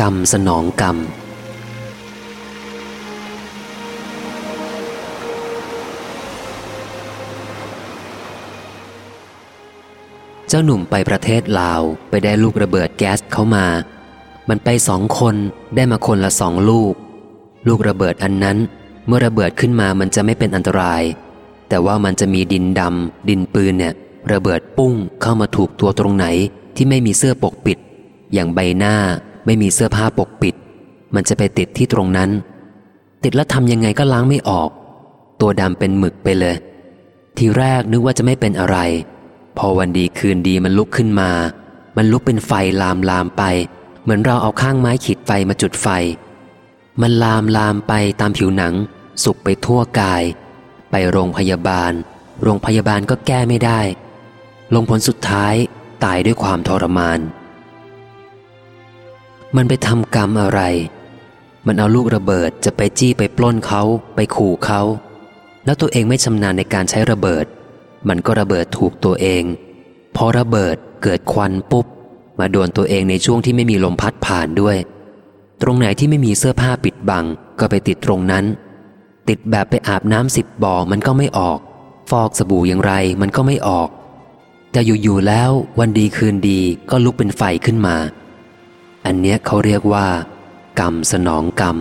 กรรมสนองกรรม เจ้าหนุ่มไปประเทศลาวไปได้ลูกระเบิดแก๊สเข้ามา มันไปสองคนได้มาคนละสองลูก ลูกระเบิดอันนั้นเมื่อระเบิดขึ้นมามันจะไม่เป็นอันตราย แต่ว่ามันจะมีดินดำดินปืนเนี่ย ระเบิดปุ้งเข้ามาถูกตัวตรงไหนที่ไม่มีเสื้อปกปิด อย่างใบหน้า ไม่มีเสื้อผ้าปกปิด มันจะไปติดที่ตรงนั้น ติดแล้วทำยังไงก็ล้างไม่ออก ตัวดำเป็นหมึกไปเลย ทีแรกนึกว่าจะไม่เป็นอะไร พอวันดีคืนดีมันลุกขึ้นมา มันลุกเป็นไฟลามลามไป เหมือนเราเอาข้างไม้ขีดไฟมาจุดไฟ มันลามลามไปตามผิวหนัง สุกไปทั่วกาย ไปโรงพยาบาล โรงพยาบาลก็แก้ไม่ได้ ลงผลสุดท้ายตายด้วยความทรมาน มันไปทำกรรมอะไร มันเอาลูกระเบิดจะไปจี้ไปปล้นเขาไปขู่เขา แล้วตัวเองไม่ชำนาญในการใช้ระเบิด มันก็ระเบิดถูกตัวเอง พอระเบิดเกิดควันปุ๊บ มาโดนตัวเองในช่วงที่ไม่มีลมพัดผ่านด้วย ตรงไหนที่ไม่มีเสื้อผ้าปิดบัง ก็ไปติดตรงนั้น ติดแบบไปอาบน้ำสิบบ่อมันก็ไม่ออก ฟอกสบู่อย่างไรมันก็ไม่ออก แต่อยู่ๆแล้ววันดีคืนดีก็ลุกเป็นไฟขึ้นมา อันเนี้ยเขาเรียกว่า กรรมสนองกรรม